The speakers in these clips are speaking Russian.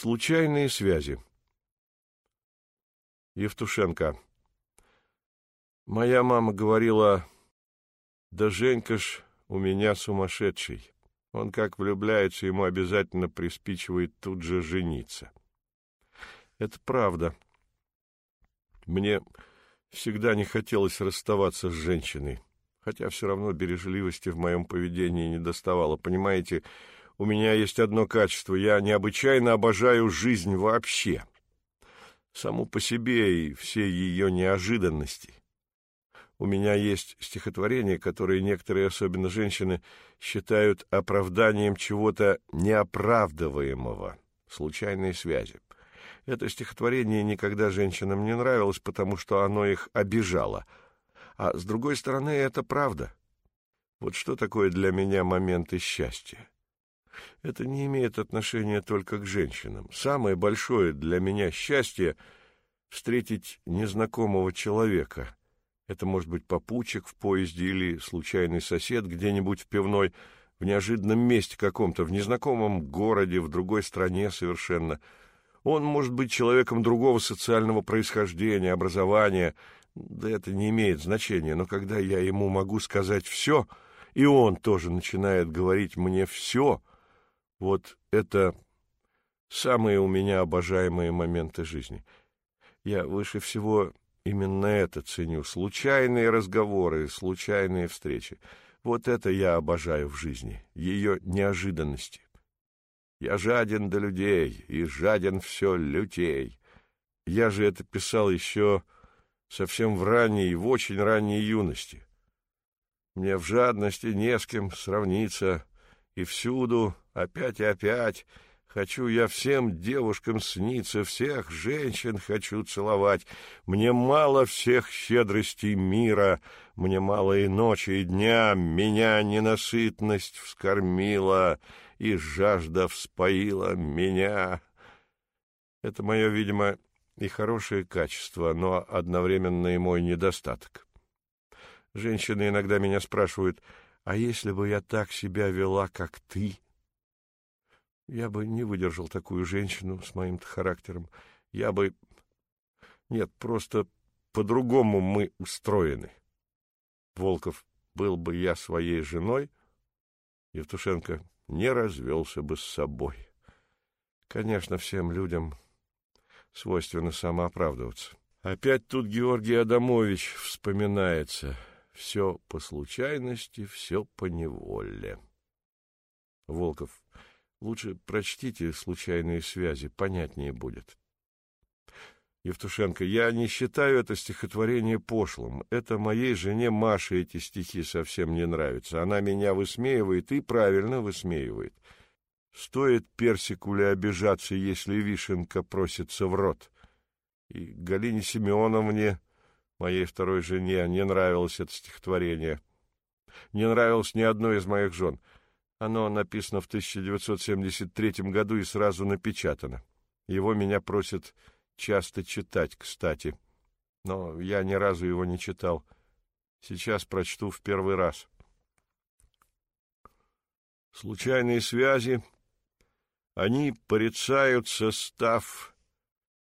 Случайные связи. Евтушенко. Моя мама говорила, да Женька ж у меня сумасшедший. Он как влюбляется, ему обязательно приспичивает тут же жениться. Это правда. Мне всегда не хотелось расставаться с женщиной, хотя все равно бережливости в моем поведении не доставало. Понимаете, у меня есть одно качество — я необычайно обожаю жизнь вообще, саму по себе и все ее неожиданности. У меня есть стихотворение, которое некоторые, особенно женщины, считают оправданием чего-то неоправдываемого, случайные связи. Это стихотворение никогда женщинам не нравилось, потому что оно их обижало. А с другой стороны, это правда. Вот что такое для меня моменты счастья? Это не имеет отношения только к женщинам. Самое большое для меня счастье — встретить незнакомого человека. Это может быть попутчик в поезде или случайный сосед где-нибудь в пивной, в неожиданном месте каком-то, в незнакомом городе, в другой стране совершенно. Он может быть человеком другого социального происхождения, образования, да это не имеет значения, но когда я ему могу сказать все, и он тоже начинает говорить мне все, вот это самые у меня обожаемые моменты жизни. Я выше всего именно это ценю. Случайные разговоры, случайные встречи. Вот это я обожаю в жизни, ее неожиданности. Я жаден до людей, и жаден все лютей. Я же это писал еще совсем в ранней, в очень ранней юности. Мне в жадности не с кем сравниться, и всюду Опять и опять хочу я всем девушкам сниться, всех женщин хочу целовать. Мне мало всех щедростей мира, мне мало и ночи, и дня. Меня ненасытность вскормила, и жажда вспоила меня. Это мое, видимо, и хорошее качество, но одновременно и мой недостаток. Женщины иногда меня спрашивают, а если бы я так себя вела, как ты, я бы не выдержал такую женщину с моим характером. Я бы... Нет, просто по-другому мы устроены. Волков, был бы я своей женой, Евтушенко не развелся бы с собой. Конечно, всем людям свойственно самооправдываться. Опять тут Георгий Адамович вспоминается. Все по случайности, все по неволе. Волков. Лучше прочтите случайные связи, понятнее будет. Евтушенко, я не считаю это стихотворение пошлым. Это моей жене Маше эти стихи совсем не нравятся. Она меня высмеивает и правильно высмеивает. Стоит персикуле обижаться, если вишенка просится в рот. И Галине Семеновне, моей второй жене, не нравилось это стихотворение. Не нравилось ни одной из моих жен — оно написано в 1973 году и сразу напечатано. Его меня просят часто читать, кстати. Но я ни разу его не читал. Сейчас прочту в первый раз. Случайные связи, они порицаются, став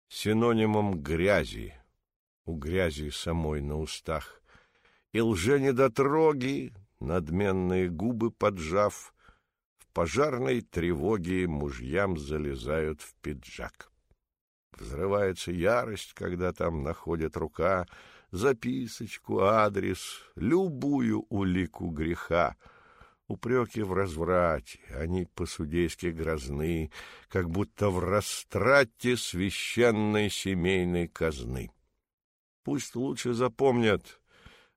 синонимом грязи, у грязи самой на устах, и лженедотроги, надменные губы поджав, пожарной тревоге мужьям залезают в пиджак. Взрывается ярость, когда там находят рука, записочку, адрес, любую улику греха. Упреки в разврате, они по-судейски грозны, как будто в растрате священной семейной казны. Пусть лучше запомнят,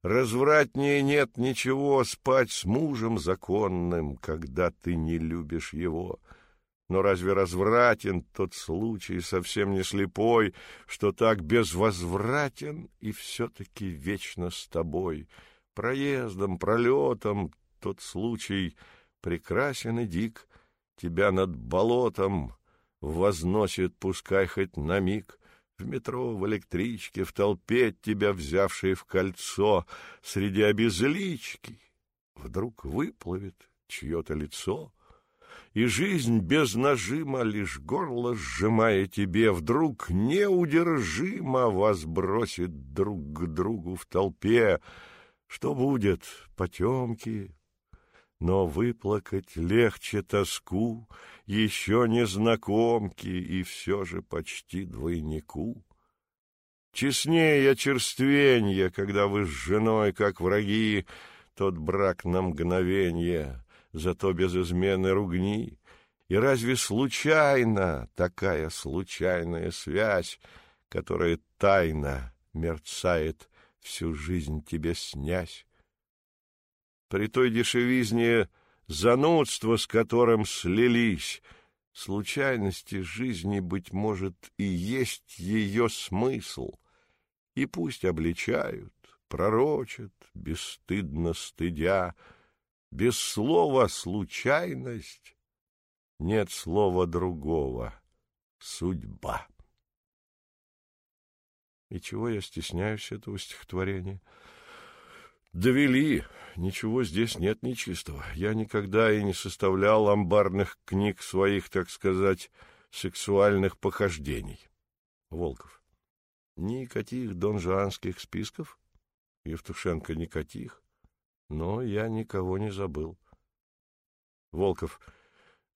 Развратнее нет ничего спать с мужем законным, когда ты не любишь его. Но разве развратен тот случай, совсем не слепой, что так безвозвратен и все-таки вечно с тобой? Проездом, пролетом тот случай прекрасен и дик, тебя над болотом возносит, пускай хоть на миг. В метро, в электричке, в толпе тебя взявшие в кольцо, среди обезлички, вдруг выплывет чье-то лицо, и жизнь без нажима лишь горло сжимая тебе, вдруг неудержимо вас бросит друг к другу в толпе. Что будет? Потемки. Но выплакать легче тоску, еще незнакомки и все же почти двойнику. Честнее черственье, когда вы с женой, как враги, тот брак на мгновенье, зато без измены ругни. И разве случайно такая случайная связь, которая тайно мерцает всю жизнь тебе снясь? При той дешевизне занудство, с которым слились, случайности жизни, быть может, и есть ее смысл, и пусть обличают, пророчат, бесстыдно стыдя, без слова «случайность» нет слова другого — «судьба». И чего я стесняюсь этого стихотворения? Довели. Ничего здесь нет нечистого. Я никогда и не составлял амбарных книг своих, так сказать, сексуальных похождений. Волков. Никаких донжуанских списков? Евтушенко. Никаких. Но я никого не забыл. Волков.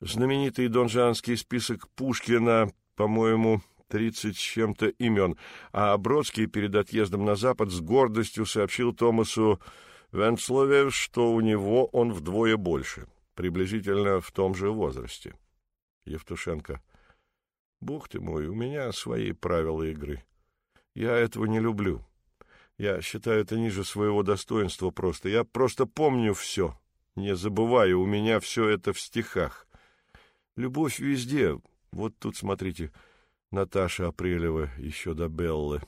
Знаменитый донжанский список Пушкина, по-моему, тридцать с чем-то имен, а Бродский перед отъездом на Запад с гордостью сообщил Томасу Венцлове, что у него он вдвое больше, приблизительно в том же возрасте. Евтушенко. Бог ты мой, у меня свои правила игры. Я этого не люблю. Я считаю это ниже своего достоинства просто. Я просто помню все. Не забываю, у меня все это в стихах. Любовь везде. Вот тут, смотрите, Наташа Апрелева еще до Беллы.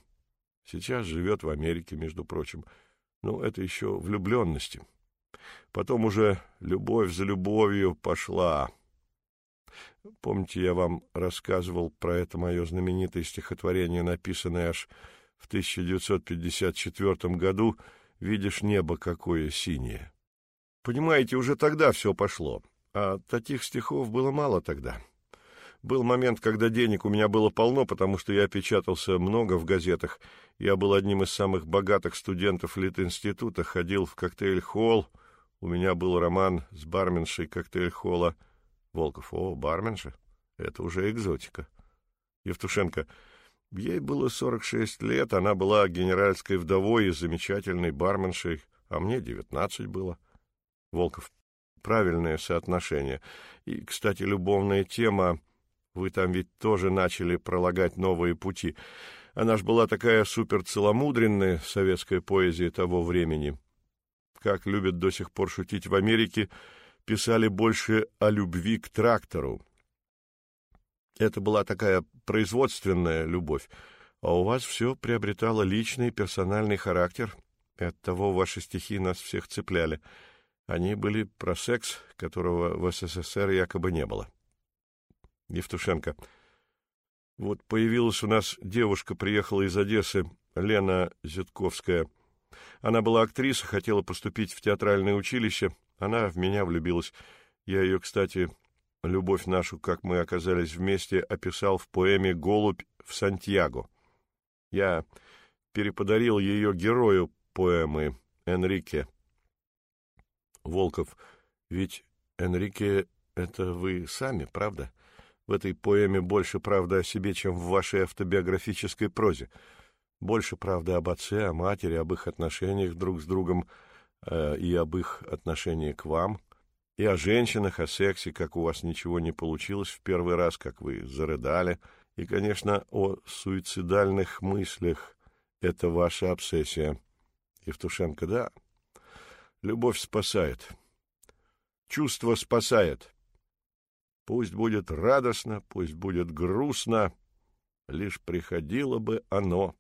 Сейчас живет в Америке, между прочим. Ну, это еще влюбленности. Потом уже любовь за любовью пошла. Помните, я вам рассказывал про это мое знаменитое стихотворение, написанное аж в 1954 году «Видишь небо какое синее». Понимаете, уже тогда все пошло, а таких стихов было мало тогда. Был момент, когда денег у меня было полно, потому что я печатался много в газетах. Я был одним из самых богатых студентов Литинститута, ходил в коктейль-холл. У меня был роман с барменшей коктейль-холла. Волков, о, барменша, это уже экзотика. Евтушенко, Ей было 46 лет, она была генеральской вдовой и замечательной барменшей, а мне 19 было. Волков. Правильное соотношение. И, кстати, любовная тема, вы там ведь тоже начали пролагать новые пути. Она ж была такая суперцеломудренная, советская поэзия того времени. Как любят до сих пор шутить в Америке, писали больше о любви к трактору, это была такая производственная любовь, а у вас все приобретало личный персональный характер, и оттого ваши стихи нас всех цепляли. Они были про секс, которого в СССР якобы не было. Евтушенко. Вот появилась у нас девушка, приехала из Одессы, Лена Зятковская. Она была актриса, хотела поступить в театральное училище. Она в меня влюбилась. Я ее, кстати, Любовь нашу, как мы оказались вместе, описал в поэме «Голубь в Сантьяго». Я переподарил ее герою поэмы Энрике. Волков, ведь Энрике — это вы сами, правда? В этой поэме больше правды о себе, чем в вашей автобиографической прозе. Больше правды об отце, о матери, об их отношениях друг с другом э, и об их отношении к вам — и о женщинах, о сексе, как у вас ничего не получилось в первый раз, как вы зарыдали, и, конечно, о суицидальных мыслях. Это ваша обсессия. Евтушенко, да. Любовь спасает. Чувство спасает. Пусть будет радостно, пусть будет грустно, лишь приходило бы оно.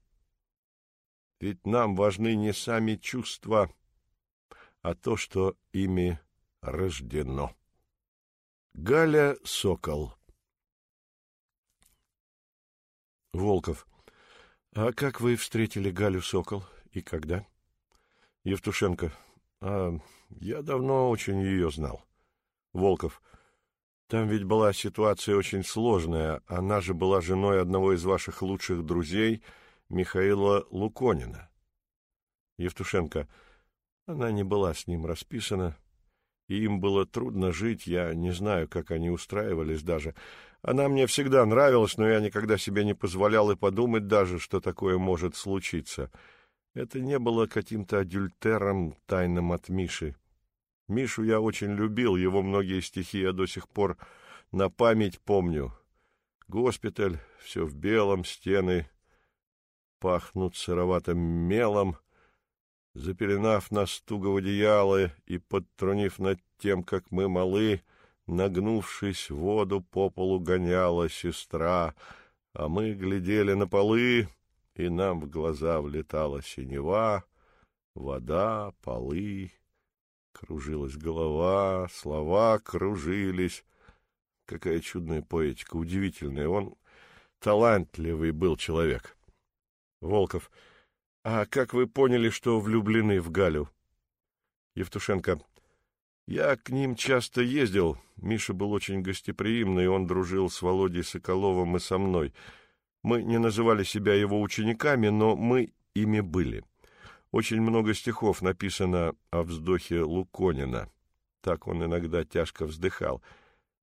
Ведь нам важны не сами чувства, а то, что ими рождено. Галя Сокол Волков. А как вы встретили Галю Сокол и когда? Евтушенко. А я давно очень ее знал. Волков. Там ведь была ситуация очень сложная. Она же была женой одного из ваших лучших друзей, Михаила Луконина. Евтушенко. Она не была с ним расписана, и им было трудно жить, я не знаю, как они устраивались даже. Она мне всегда нравилась, но я никогда себе не позволял и подумать даже, что такое может случиться. Это не было каким-то адюльтером, тайным от Миши. Мишу я очень любил, его многие стихи я до сих пор на память помню. Госпиталь, все в белом, стены пахнут сыроватым мелом, запеленав нас туго одеяло и подтрунив над тем, как мы малы, нагнувшись, воду по полу гоняла сестра, а мы глядели на полы, и нам в глаза влетала синева, вода, полы. Кружилась голова, слова кружились. Какая чудная поэтика, удивительная. Он талантливый был человек. Волков. А как вы поняли, что влюблены в Галю? Евтушенко. Я к ним часто ездил. Миша был очень гостеприимный, он дружил с Володей Соколовым и со мной. Мы не называли себя его учениками, но мы ими были. — очень много стихов написано о вздохе Луконина. Так он иногда тяжко вздыхал.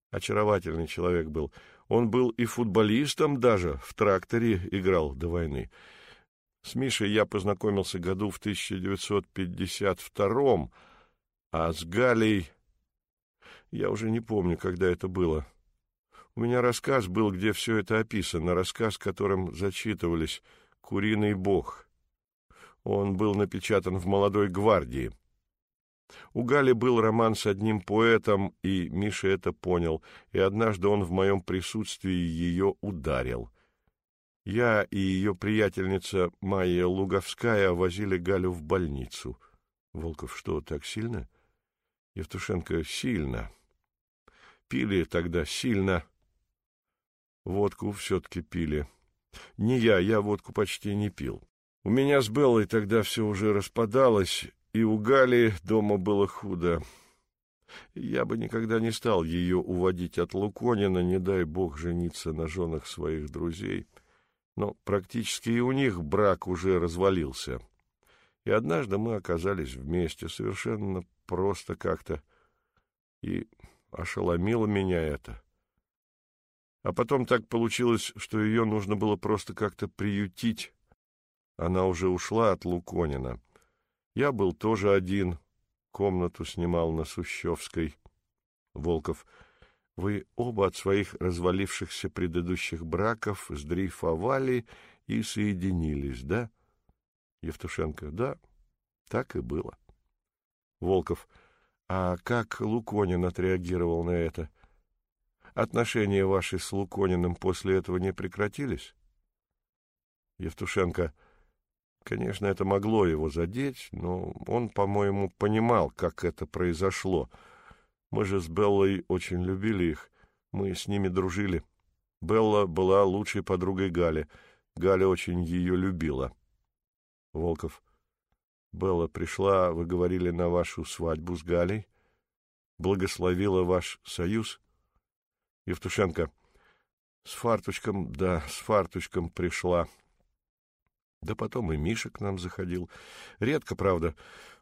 Очаровательный человек был. Он был и футболистом даже, в тракторе играл до войны. С Мишей я познакомился году в 1952 а с Галей... Я уже не помню, когда это было. У меня рассказ был, где все это описано, рассказ, которым зачитывались «Куриный бог». Он был напечатан в «Молодой гвардии». У Гали был роман с одним поэтом, и Миша это понял, и однажды он в моем присутствии ее ударил. Я и ее приятельница Майя Луговская возили Галю в больницу. Волков, что, так сильно? Евтушенко, сильно. Пили тогда сильно. Водку все-таки пили. Не я, я водку почти не пил. У меня с Беллой тогда все уже распадалось, и у Гали дома было худо. Я бы никогда не стал ее уводить от Луконина, не дай бог жениться на женах своих друзей. Но практически и у них брак уже развалился. И однажды мы оказались вместе, совершенно просто как-то. И ошеломило меня это. А потом так получилось, что ее нужно было просто как-то приютить, она уже ушла от Луконина. Я был тоже один. Комнату снимал на Сущевской. Волков. Вы оба от своих развалившихся предыдущих браков сдрейфовали и соединились, да? Евтушенко. Да, так и было. Волков. А как Луконин отреагировал на это? Отношения ваши с Лукониным после этого не прекратились? Евтушенко. Конечно, это могло его задеть, но он, по-моему, понимал, как это произошло. Мы же с Беллой очень любили их, мы с ними дружили. Белла была лучшей подругой Гали. Галя очень ее любила. Волков. Белла пришла, вы говорили, на вашу свадьбу с Галей? Благословила ваш союз? Евтушенко. С фарточком, да, с фарточком пришла. Да потом и Миша к нам заходил. Редко, правда.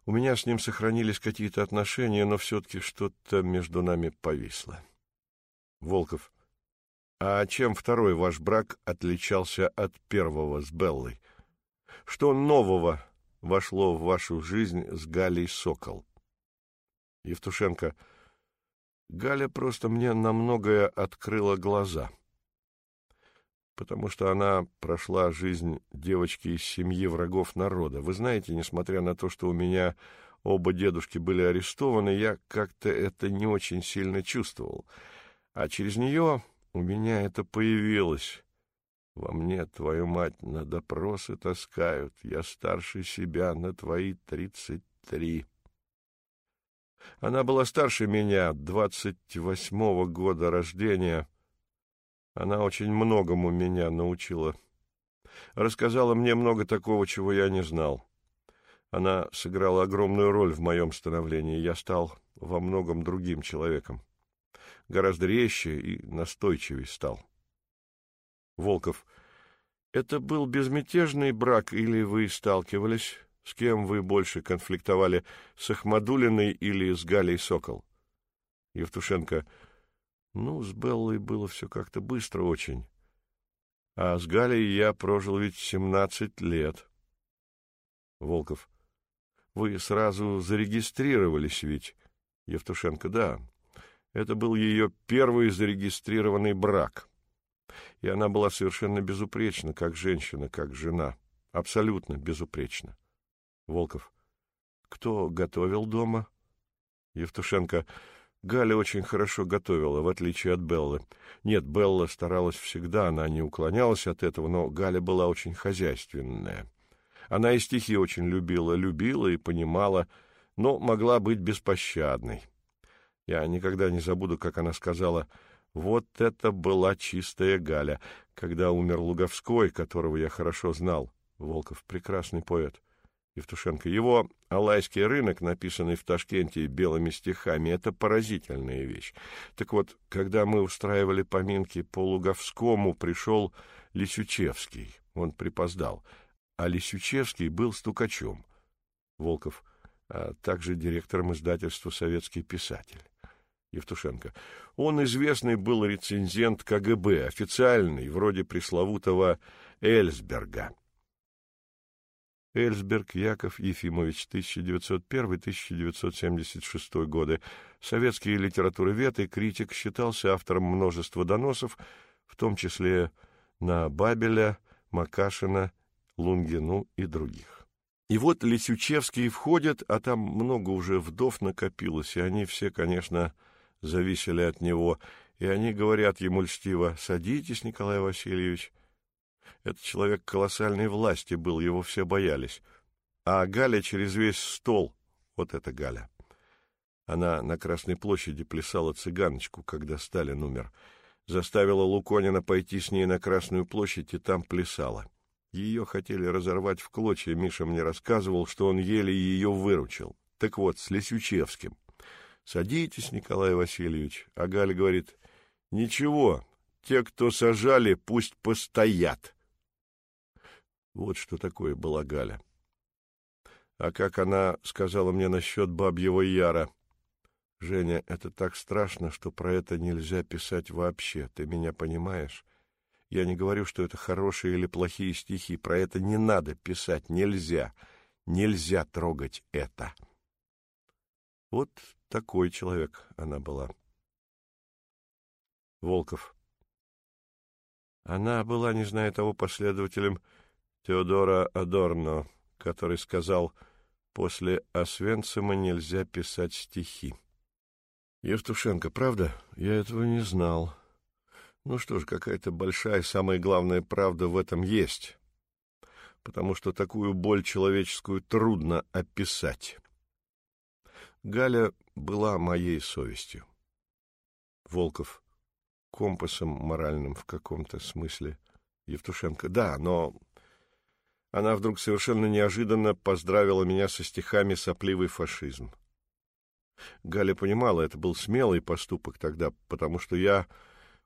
У меня с ним сохранились какие-то отношения, но все-таки что-то между нами повисло. Волков. А чем второй ваш брак отличался от первого с Беллой? Что нового вошло в вашу жизнь с Галей Сокол? Евтушенко. Галя просто мне на многое открыла глаза. — потому что она прошла жизнь девочки из семьи врагов народа. Вы знаете, несмотря на то, что у меня оба дедушки были арестованы, я как-то это не очень сильно чувствовал. А через нее у меня это появилось. Во мне, твою мать, на допросы таскают. Я старше себя на твои тридцать три. Она была старше меня, двадцать восьмого года рождения — она очень многому меня научила. Рассказала мне много такого, чего я не знал. Она сыграла огромную роль в моем становлении. Я стал во многом другим человеком. гораздо резче и настойчивее стал. Волков. Это был безмятежный брак или вы сталкивались? С кем вы больше конфликтовали, с Ахмадулиной или с Галей Сокол? Евтушенко. Ну, с Беллой было все как-то быстро очень. А с Галей я прожил ведь семнадцать лет. Волков. Вы сразу зарегистрировались ведь? Евтушенко. Да. Это был ее первый зарегистрированный брак. И она была совершенно безупречна, как женщина, как жена. Абсолютно безупречна. Волков. Кто готовил дома? Евтушенко. Галя очень хорошо готовила, в отличие от Беллы. Нет, Белла старалась всегда, она не уклонялась от этого, но Галя была очень хозяйственная. Она и стихи очень любила, любила и понимала, но могла быть беспощадной. Я никогда не забуду, как она сказала «Вот это была чистая Галя», когда умер Луговской, которого я хорошо знал. Волков — прекрасный поэт. Евтушенко. Его «Алайский рынок», написанный в Ташкенте белыми стихами, это поразительная вещь. Так вот, когда мы устраивали поминки по Луговскому, пришел Лисючевский. Он припоздал. А Лисючевский был стукачом. Волков. А также директором издательства «Советский писатель». Евтушенко. Он известный был рецензент КГБ, официальный, вроде пресловутого Эльсберга. Эльсберг Яков Ефимович, 1901-1976 годы, советский литературовед и критик, считался автором множества доносов, в том числе на Бабеля, Макашина, Лунгину и других. И вот Лисючевские входят, а там много уже вдов накопилось, и они все, конечно, зависели от него, и они говорят ему льстиво «Садитесь, Николай Васильевич». Этот человек колоссальной власти был, его все боялись. А Галя через весь стол, вот эта Галя. Она на Красной площади плясала цыганочку, когда Сталин умер. Заставила Луконина пойти с ней на Красную площадь и там плясала. Ее хотели разорвать в клочья, Миша мне рассказывал, что он еле ее выручил. Так вот, с Лисючевским. «Садитесь, Николай Васильевич». А Галя говорит, «Ничего, те, кто сажали, пусть постоят». Вот что такое была Галя. А как она сказала мне насчет бабьего яра. Женя, это так страшно, что про это нельзя писать вообще, ты меня понимаешь? Я не говорю, что это хорошие или плохие стихи, про это не надо писать, нельзя. Нельзя трогать это. Вот такой человек она была. Волков. Она была, не зная того, последователем Теодора Адорно, который сказал «После Освенцима нельзя писать стихи». Евтушенко, правда? Я этого не знал. Ну что ж, какая-то большая, самая главная правда в этом есть. Потому что такую боль человеческую трудно описать. Галя была моей совестью. Волков компасом моральным в каком-то смысле. Евтушенко, да, но она вдруг совершенно неожиданно поздравила меня со стихами «Сопливый фашизм». Галя понимала, это был смелый поступок тогда, потому что я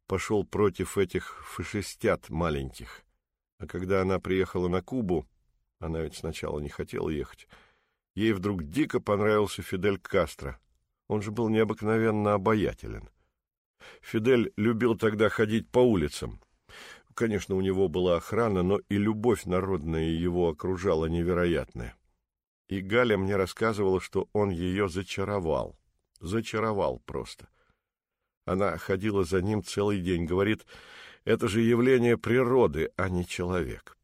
пошел против этих фашистят маленьких. А когда она приехала на Кубу, она ведь сначала не хотела ехать, ей вдруг дико понравился Фидель Кастро. Он же был необыкновенно обаятелен. Фидель любил тогда ходить по улицам. Конечно, у него была охрана, но и любовь народная его окружала невероятная. И Галя мне рассказывала, что он ее зачаровал. Зачаровал просто. Она ходила за ним целый день, говорит, это же явление природы, а не человек.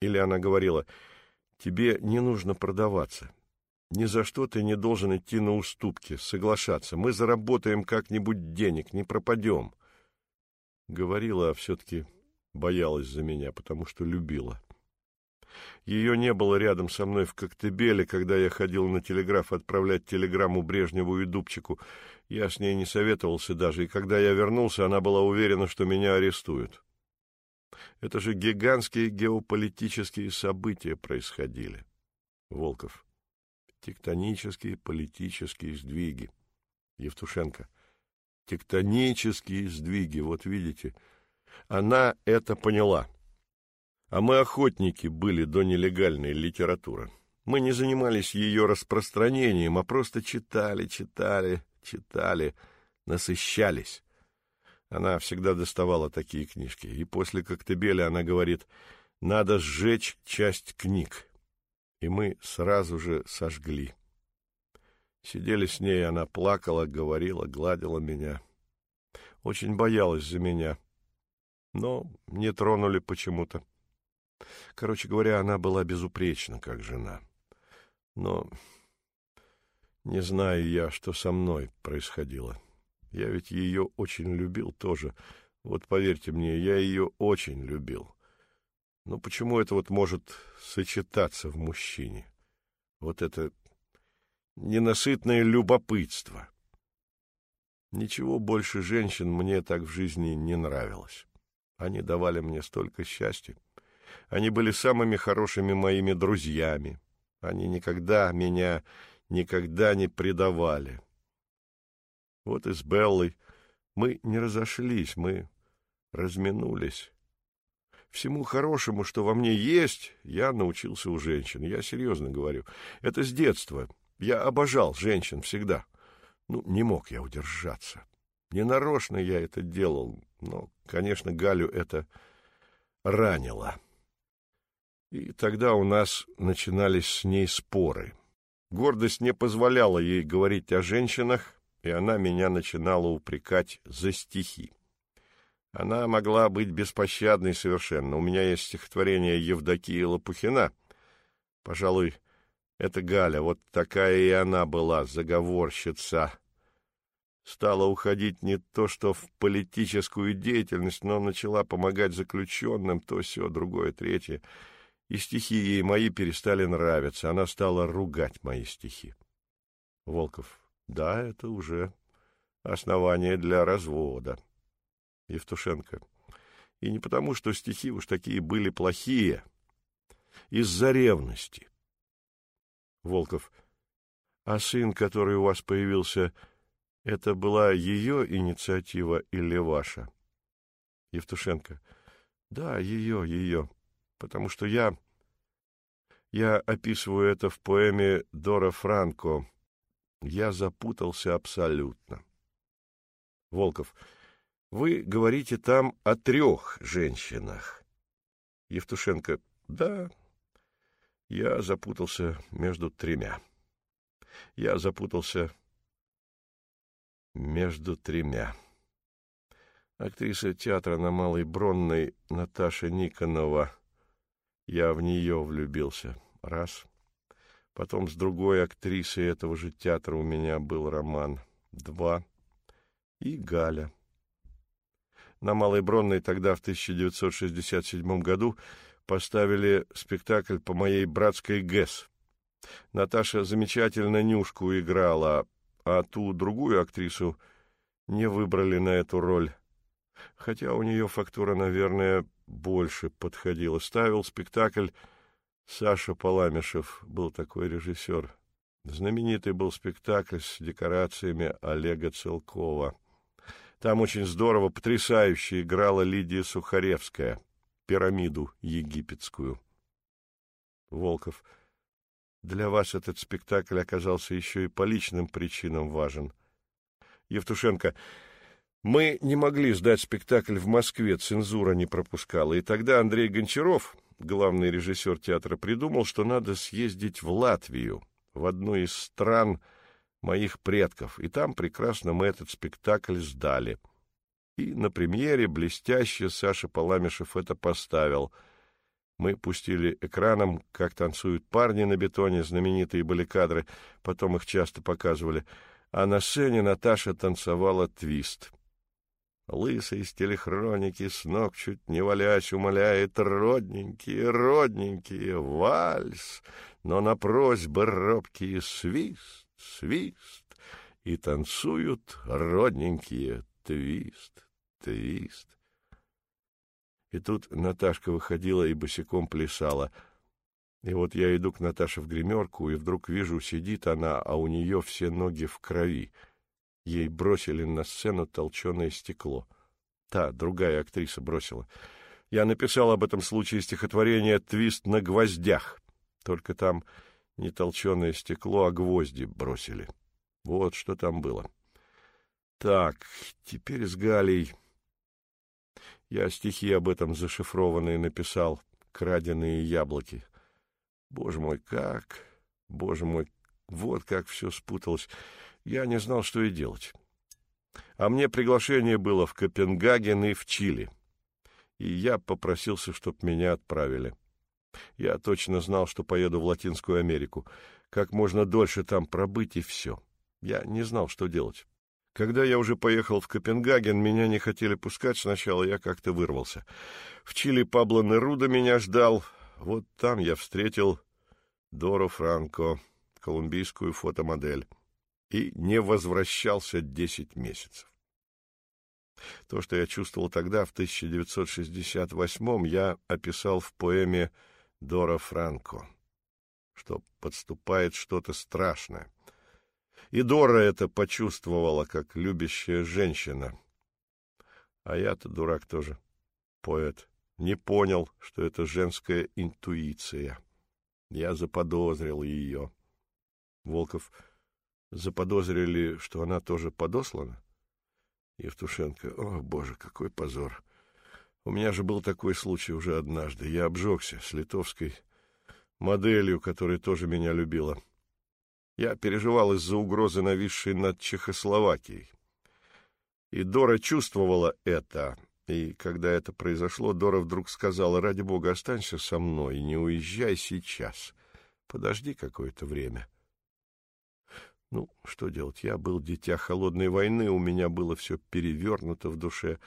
Или она говорила, тебе не нужно продаваться. Ни за что ты не должен идти на уступки, соглашаться. Мы заработаем как-нибудь денег, не пропадем. Говорила, а все-таки боялась за меня, потому что любила. Ее не было рядом со мной в Коктебеле, когда я ходил на телеграф отправлять телеграмму Брежневу и Дубчику. Я с ней не советовался даже, и когда я вернулся, она была уверена, что меня арестуют. Это же гигантские геополитические события происходили. Волков. Тектонические политические сдвиги. Евтушенко. Тектонические сдвиги, вот видите. Она это поняла. А мы охотники были до нелегальной литературы. Мы не занимались ее распространением, а просто читали, читали, читали, насыщались. Она всегда доставала такие книжки. И после Коктебеля она говорит, надо сжечь часть книг. И мы сразу же сожгли. Сидели с ней, она плакала, говорила, гладила меня. Очень боялась за меня. Но не тронули почему-то. Короче говоря, она была безупречна, как жена. Но не знаю я, что со мной происходило. Я ведь ее очень любил тоже. Вот поверьте мне, я ее очень любил. Но почему это вот может сочетаться в мужчине? Вот это ненасытное любопытство. Ничего больше женщин мне так в жизни не нравилось. Они давали мне столько счастья. Они были самыми хорошими моими друзьями. Они никогда меня никогда не предавали. Вот и с Беллой мы не разошлись, мы разминулись. Всему хорошему, что во мне есть, я научился у женщин. Я серьезно говорю. Это с детства. Я обожал женщин всегда. Ну, не мог я удержаться. Ненарочно я это делал, но, конечно, Галю это ранило. И тогда у нас начинались с ней споры. Гордость не позволяла ей говорить о женщинах, и она меня начинала упрекать за стихи. Она могла быть беспощадной совершенно. У меня есть стихотворение Евдокии Лопухина. Пожалуй, это Галя, вот такая и она была, заговорщица. Стала уходить не то что в политическую деятельность, но начала помогать заключенным, то все, другое, третье — и стихи ей мои перестали нравиться. Она стала ругать мои стихи. Волков. Да, это уже основание для развода. Евтушенко. И не потому, что стихи уж такие были плохие, из-за ревности. Волков. А сын, который у вас появился, это была ее инициатива или ваша? Евтушенко. Да, ее, ее потому что я... Я описываю это в поэме Дора Франко. Я запутался абсолютно. Волков. Вы говорите там о трех женщинах. Евтушенко. Да, я запутался между тремя. Я запутался между тремя. Актриса театра на Малой Бронной Наташа Никонова я в нее влюбился. Раз. Потом с другой актрисой этого же театра у меня был роман. Два. И Галя. На Малой Бронной тогда, в 1967 году, поставили спектакль по моей братской ГЭС. Наташа замечательно Нюшку играла, а ту другую актрису не выбрали на эту роль. Хотя у нее фактура, наверное, больше подходила. Ставил спектакль Саша Паламишев, был такой режиссер. Знаменитый был спектакль с декорациями Олега Целкова. Там очень здорово, потрясающе играла Лидия Сухаревская, пирамиду египетскую. Волков. Для вас этот спектакль оказался еще и по личным причинам важен. Евтушенко. Мы не могли сдать спектакль в Москве, цензура не пропускала, и тогда Андрей Гончаров, главный режиссер театра, придумал, что надо съездить в Латвию, в одну из стран моих предков, и там прекрасно мы этот спектакль сдали. И на премьере блестяще Саша Паламишев это поставил. Мы пустили экраном, как танцуют парни на бетоне, знаменитые были кадры, потом их часто показывали, а на сцене Наташа танцевала твист — Лысый из телехроники с ног чуть не валясь умоляет родненькие, родненькие, вальс, но на просьбы робкие свист, свист, и танцуют родненькие твист, твист. И тут Наташка выходила и босиком плясала. И вот я иду к Наташе в гримерку, и вдруг вижу, сидит она, а у нее все ноги в крови — Ей бросили на сцену толченое стекло. Та, другая актриса, бросила. Я написал об этом случае стихотворение «Твист на гвоздях». Только там не толченое стекло, а гвозди бросили. Вот что там было. Так, теперь с Галей. Я стихи об этом зашифрованные написал. «Краденые яблоки». Боже мой, как... Боже мой, вот как все спуталось. Я не знал, что и делать. А мне приглашение было в Копенгаген и в Чили. И я попросился, чтоб меня отправили. Я точно знал, что поеду в Латинскую Америку. Как можно дольше там пробыть, и все. Я не знал, что делать. Когда я уже поехал в Копенгаген, меня не хотели пускать сначала, я как-то вырвался. В Чили Пабло Неруда меня ждал. Вот там я встретил Дору Франко, колумбийскую фотомодель, и не возвращался десять месяцев. То, что я чувствовал тогда, в 1968-м, я описал в поэме Дора Франко, что подступает что-то страшное. И Дора это почувствовала, как любящая женщина. А я-то дурак тоже, поэт, не понял, что это женская интуиция. Я заподозрил ее. Волков заподозрили, что она тоже подослана? Евтушенко. О, боже, какой позор! У меня же был такой случай уже однажды. Я обжегся с литовской моделью, которая тоже меня любила. Я переживал из-за угрозы, нависшей над Чехословакией. И Дора чувствовала это, и когда это произошло, Дора вдруг сказала, «Ради бога, останься со мной, не уезжай сейчас. Подожди какое-то время». Ну, что делать? Я был дитя холодной войны, у меня было все перевернуто в душе.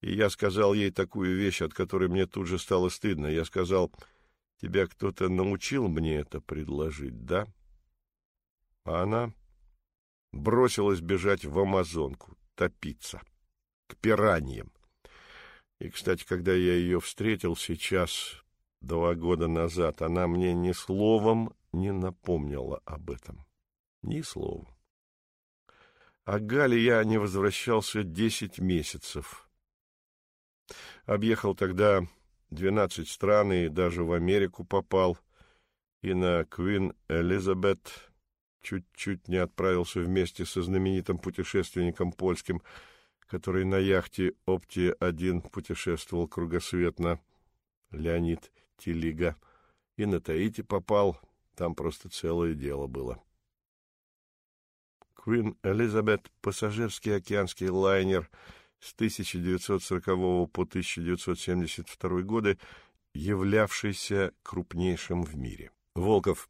И я сказал ей такую вещь, от которой мне тут же стало стыдно. Я сказал, тебя кто-то научил мне это предложить, да? А она бросилась бежать в Амазонку, топиться, к пираньям. И, кстати, когда я ее встретил сейчас, два года назад, она мне ни словом не напомнила об этом. Ни словом. А Гале я не возвращался десять месяцев. Объехал тогда двенадцать стран и даже в Америку попал. И на Квин Элизабет чуть-чуть не отправился вместе со знаменитым путешественником польским — который на яхте «Оптия-1» путешествовал кругосветно, Леонид Телига, и на Таити попал, там просто целое дело было. Queen Elizabeth — пассажирский океанский лайнер с 1940 по 1972 годы, являвшийся крупнейшим в мире. Волков,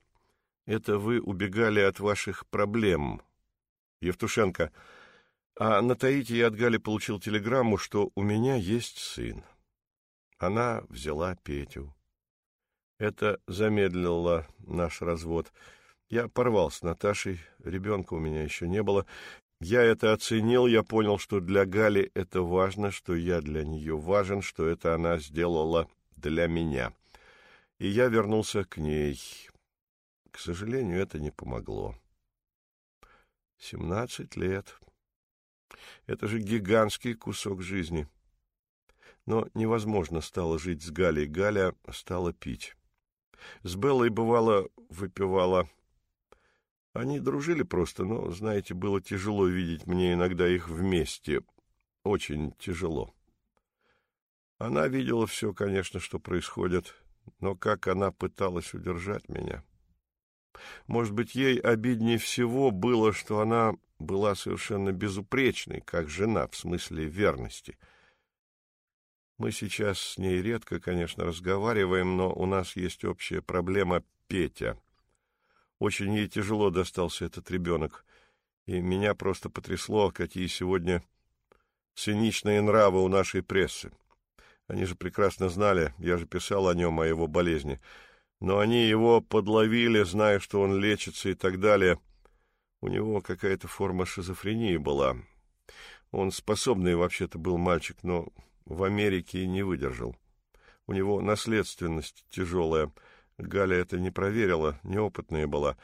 это вы убегали от ваших проблем. Евтушенко — а на Таити я от Гали получил телеграмму, что у меня есть сын. Она взяла Петю. Это замедлило наш развод. Я порвал с Наташей, ребенка у меня еще не было. Я это оценил, я понял, что для Гали это важно, что я для нее важен, что это она сделала для меня. И я вернулся к ней. К сожалению, это не помогло. Семнадцать лет. Это же гигантский кусок жизни. Но невозможно стало жить с Галей. Галя стала пить. С Беллой, бывало, выпивала. Они дружили просто, но, знаете, было тяжело видеть мне иногда их вместе. Очень тяжело. Она видела все, конечно, что происходит, но как она пыталась удержать меня. Может быть, ей обиднее всего было, что она была совершенно безупречной, как жена, в смысле верности. Мы сейчас с ней редко, конечно, разговариваем, но у нас есть общая проблема Петя. Очень ей тяжело достался этот ребенок, и меня просто потрясло, какие сегодня циничные нравы у нашей прессы. Они же прекрасно знали, я же писал о нем, о его болезни, но они его подловили, зная, что он лечится и так далее — у него какая-то форма шизофрении была. Он способный вообще-то был мальчик, но в Америке не выдержал. У него наследственность тяжелая. Галя это не проверила, неопытная была.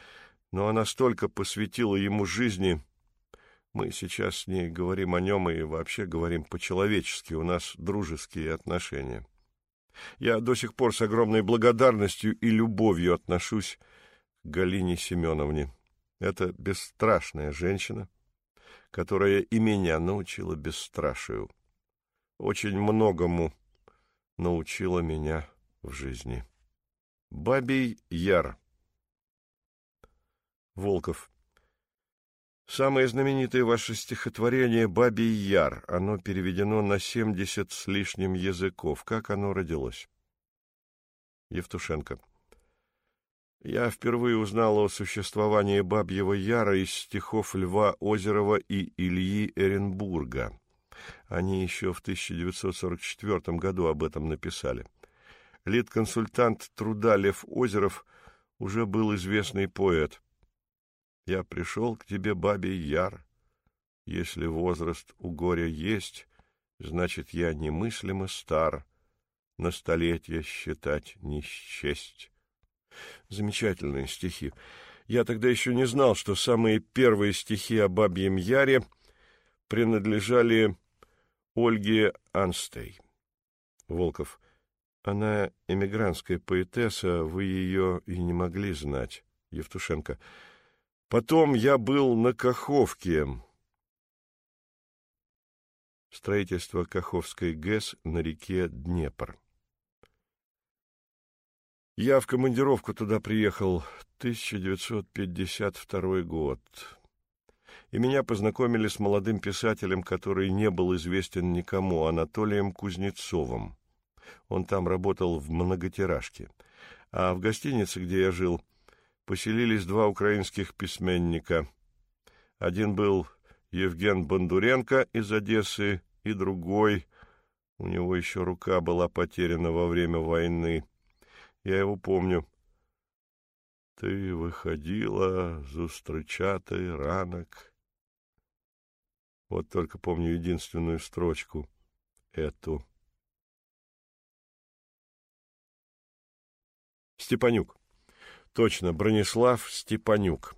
Но она столько посвятила ему жизни. Мы сейчас с ней говорим о нем и вообще говорим по-человечески, у нас дружеские отношения. Я до сих пор с огромной благодарностью и любовью отношусь к Галине Семеновне. Это бесстрашная женщина, которая и меня научила бесстрашию. Очень многому научила меня в жизни. Бабий Яр Волков Самое знаменитое ваше стихотворение «Бабий Яр». Оно переведено на семьдесят с лишним языков. Как оно родилось? Евтушенко. Я впервые узнал о существовании Бабьего Яра из стихов Льва Озерова и Ильи Эренбурга. Они еще в 1944 году об этом написали. Лид-консультант труда Лев Озеров уже был известный поэт. Я пришел к тебе, бабий яр. Если возраст у горя есть, значит, я немыслимо стар. На столетие считать не счесть. Замечательные стихи. Я тогда еще не знал, что самые первые стихи о бабьем яре принадлежали Ольге Анстей. Волков. Она эмигрантская поэтесса, вы ее и не могли знать. Евтушенко. Потом я был на Каховке. Строительство Каховской ГЭС на реке Днепр. Я в командировку туда приехал 1952 год. И меня познакомили с молодым писателем, который не был известен никому, Анатолием Кузнецовым. Он там работал в многотиражке. А в гостинице, где я жил, поселились два украинских письменника. Один был Евген Бондуренко из Одессы, и другой, у него еще рука была потеряна во время войны. Я его помню. Ты выходила зустрічати ранок. Вот только помню единственную строчку, эту. Степанюк. Точно, Бронислав Степанюк.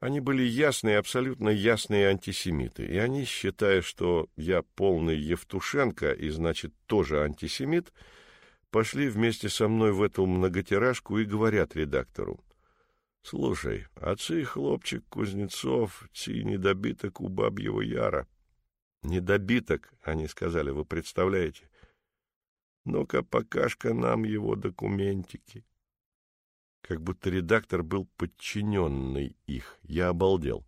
Они были ясные, абсолютно ясные антисемиты, и они, считая, что я полный Евтушенко и, значит, тоже антисемит, пошли вместе со мной в эту многотиражку и говорят редактору. «Слушай, цей хлопчик Кузнецов, цей недобиток у бабьего яра». «Недобиток», — они сказали, вы представляете? «Ну-ка, покажка нам его документики» как будто редактор был подчиненный их. Я обалдел.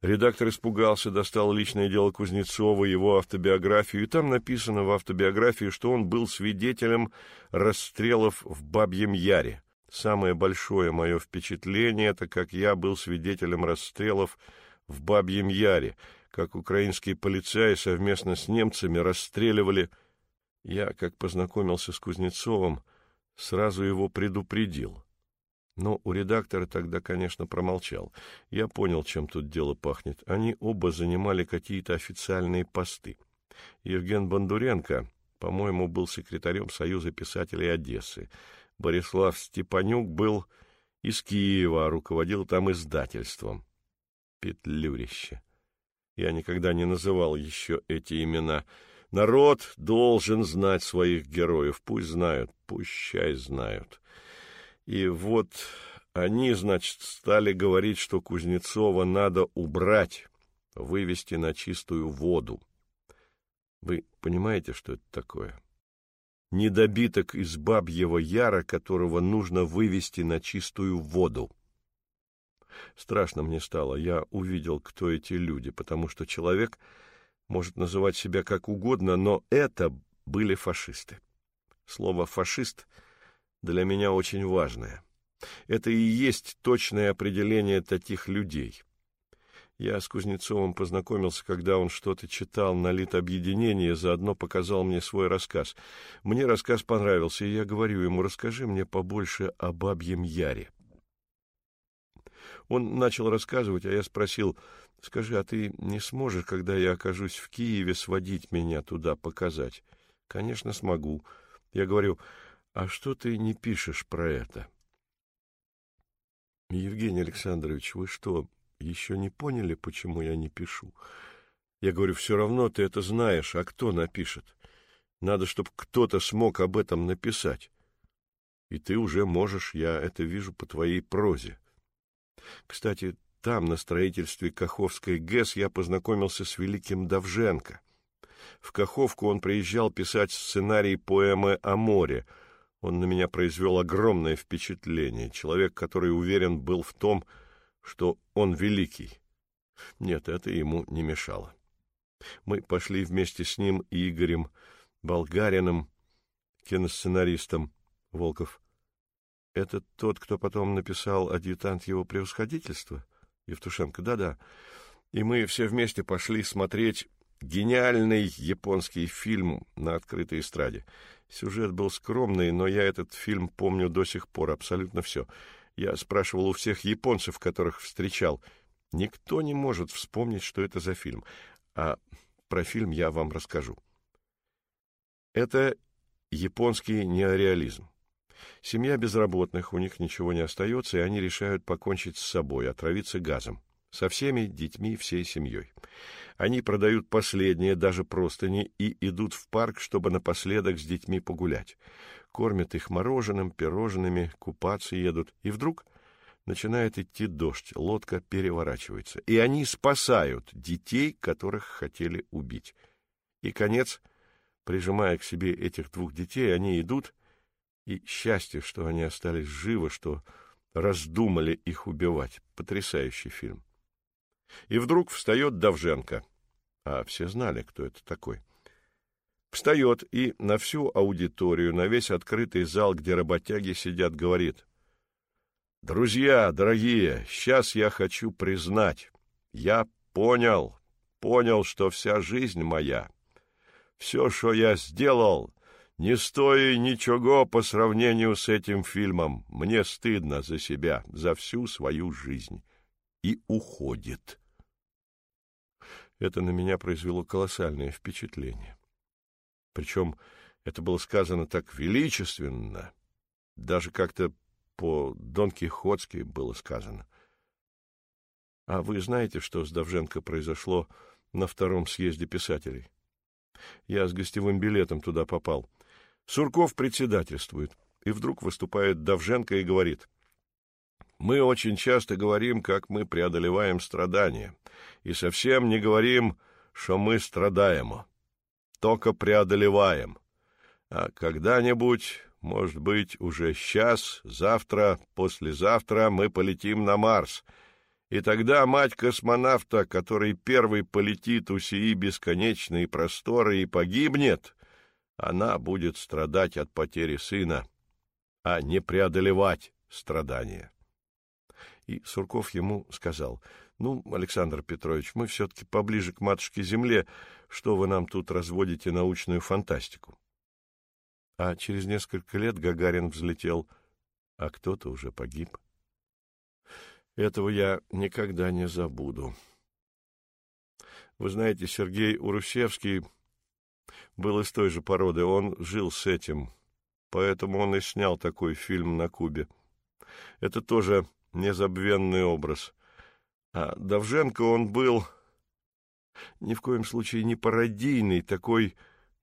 Редактор испугался, достал личное дело Кузнецова, его автобиографию, и там написано в автобиографии, что он был свидетелем расстрелов в Бабьем Яре. Самое большое мое впечатление — это как я был свидетелем расстрелов в Бабьем Яре, как украинские полицаи совместно с немцами расстреливали... Я, как познакомился с Кузнецовым, сразу его предупредил — но у редактора тогда, конечно, промолчал. Я понял, чем тут дело пахнет. Они оба занимали какие-то официальные посты. Евген Бондуренко, по-моему, был секретарем Союза писателей Одессы. Борислав Степанюк был из Киева, руководил там издательством. Петлюрище. Я никогда не называл еще эти имена. Народ должен знать своих героев. Пусть знают, пущай знают. И вот они, значит, стали говорить, что Кузнецова надо убрать, вывести на чистую воду. Вы понимаете, что это такое? Недобиток из бабьего яра, которого нужно вывести на чистую воду. Страшно мне стало. Я увидел, кто эти люди, потому что человек может называть себя как угодно, но это были фашисты. Слово «фашист» — для меня очень важное. Это и есть точное определение таких людей. Я с Кузнецовым познакомился, когда он что-то читал на Литобъединение, заодно показал мне свой рассказ. Мне рассказ понравился, и я говорю ему, расскажи мне побольше о Бабьем Яре. Он начал рассказывать, а я спросил, скажи, а ты не сможешь, когда я окажусь в Киеве, сводить меня туда, показать? Конечно, смогу. Я говорю, а что ты не пишешь про это? Евгений Александрович, вы что, еще не поняли, почему я не пишу. Я говорю, все равно ты это знаешь, а кто напишет? Надо, чтобы кто-то смог об этом написать. И ты уже можешь, я это вижу по твоей прозе. Кстати, там, на строительстве Каховской ГЭС, я познакомился с великим Давженко. В Каховку он приезжал писать сценарий поэмы о море. Он на меня произвел огромное впечатление. Человек, который уверен был в том, что он великий. Нет, это ему не мешало. Мы пошли вместе с ним и Игорем Болгариным, киносценаристом Волков. Это тот, кто потом написал «Адъютант его превосходительства»? Евтушенко, да-да. И мы все вместе пошли смотреть гениальный японский фильм на открытой эстраде. Сюжет был скромный, но я этот фильм помню до сих пор абсолютно все. Я спрашивал у всех японцев, которых встречал. Никто не может вспомнить, что это за фильм. А про фильм я вам расскажу. Это японский неореализм. Семья безработных, у них ничего не остается, и они решают покончить с собой, отравиться газом. Со всеми детьми, всей семьей. Они продают последние, даже простыни, и идут в парк, чтобы напоследок с детьми погулять. Кормят их мороженым, пирожными, купаться едут. И вдруг начинает идти дождь, лодка переворачивается. И они спасают детей, которых хотели убить. И конец, прижимая к себе этих двух детей, они идут и счастье, что они остались живы, что раздумали их убивать. Потрясающий фильм. И вдруг встает Давженко. А все знали, кто это такой. Встает и на всю аудиторию, на весь открытый зал, где работяги сидят, говорит. «Друзья, дорогие, сейчас я хочу признать. Я понял, понял, что вся жизнь моя, все, что я сделал, не стоит ничего по сравнению с этим фильмом. Мне стыдно за себя, за всю свою жизнь. И уходит. Это на меня произвело колоссальное впечатление. Причем это было сказано так величественно, даже как-то по-дон Кихотски было сказано. А вы знаете, что с Давженко произошло на втором съезде писателей? Я с гостевым билетом туда попал. Сурков председательствует, и вдруг выступает Давженко и говорит, «Мы очень часто говорим, как мы преодолеваем страдания, и совсем не говорим, что мы страдаем, только преодолеваем. А когда-нибудь, может быть, уже сейчас, завтра, послезавтра мы полетим на Марс, и тогда мать космонавта, который первый полетит у сии бесконечные просторы и погибнет, она будет страдать от потери сына, а не преодолевать страдания. И Сурков ему сказал, «Ну, Александр Петрович, мы все-таки поближе к матушке-земле, что вы нам тут разводите научную фантастику?» А через несколько лет Гагарин взлетел, а кто-то уже погиб. Этого я никогда не забуду. Вы знаете, Сергей Урусевский был из той же породы, он жил с этим, поэтому он и снял такой фильм на Кубе. Это тоже незабвенный образ. А Давженко он был ни в коем случае не пародийный, такой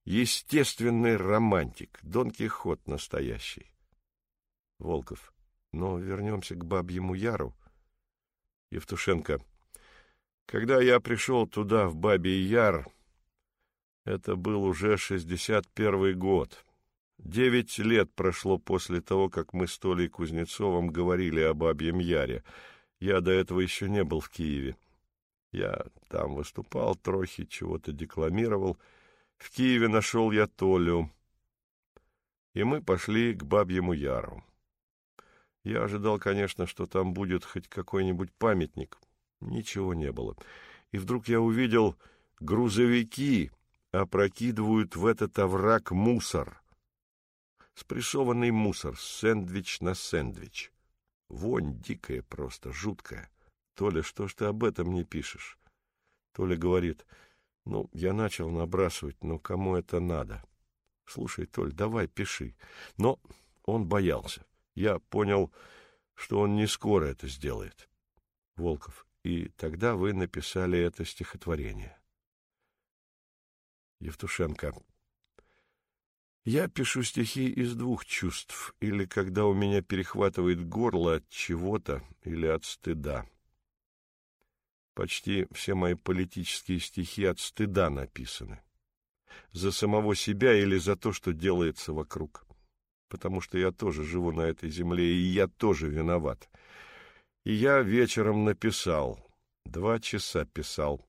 естественный романтик, Дон Кихот настоящий. Волков. Но вернемся к Бабьему Яру. Евтушенко. Когда я пришел туда, в Бабий Яр, это был уже 61-й год. Девять лет прошло после того, как мы с Толей Кузнецовым говорили о Бабьем Яре. Я до этого еще не был в Киеве. Я там выступал, трохи чего-то декламировал. В Киеве нашел я Толю, и мы пошли к Бабьему Яру. Я ожидал, конечно, что там будет хоть какой-нибудь памятник. Ничего не было. И вдруг я увидел грузовики, опрокидывают в этот овраг мусор. Спрессованный мусор, сэндвич на сэндвич. Вонь дикая просто, жуткая. Толя, что ж ты об этом не пишешь? Толя говорит, ну, я начал набрасывать, но кому это надо? Слушай, Толь, давай пиши. Но он боялся. Я понял, что он не скоро это сделает. Волков. и тогда вы написали это стихотворение. Евтушенко. Я пишу стихи из двух чувств, или когда у меня перехватывает горло от чего-то, или от стыда. Почти все мои политические стихи от стыда написаны. За самого себя или за то, что делается вокруг. Потому что я тоже живу на этой земле, и я тоже виноват. И я вечером написал, два часа писал,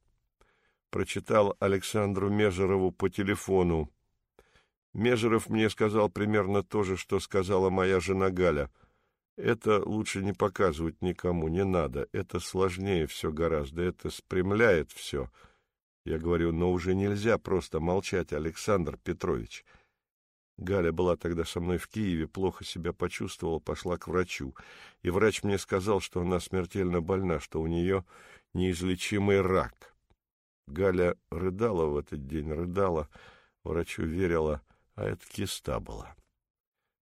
прочитал Александру Межерову по телефону. Межеров мне сказал примерно то же, что сказала моя жена Галя. Это лучше не показывать никому, не надо. Это сложнее все гораздо, это спрямляет все. Я говорю, но уже нельзя просто молчать, Александр Петрович. Галя была тогда со мной в Киеве, плохо себя почувствовала, пошла к врачу. И врач мне сказал, что она смертельно больна, что у нее неизлечимый рак. Галя рыдала в этот день, рыдала, врачу верила, а это киста была.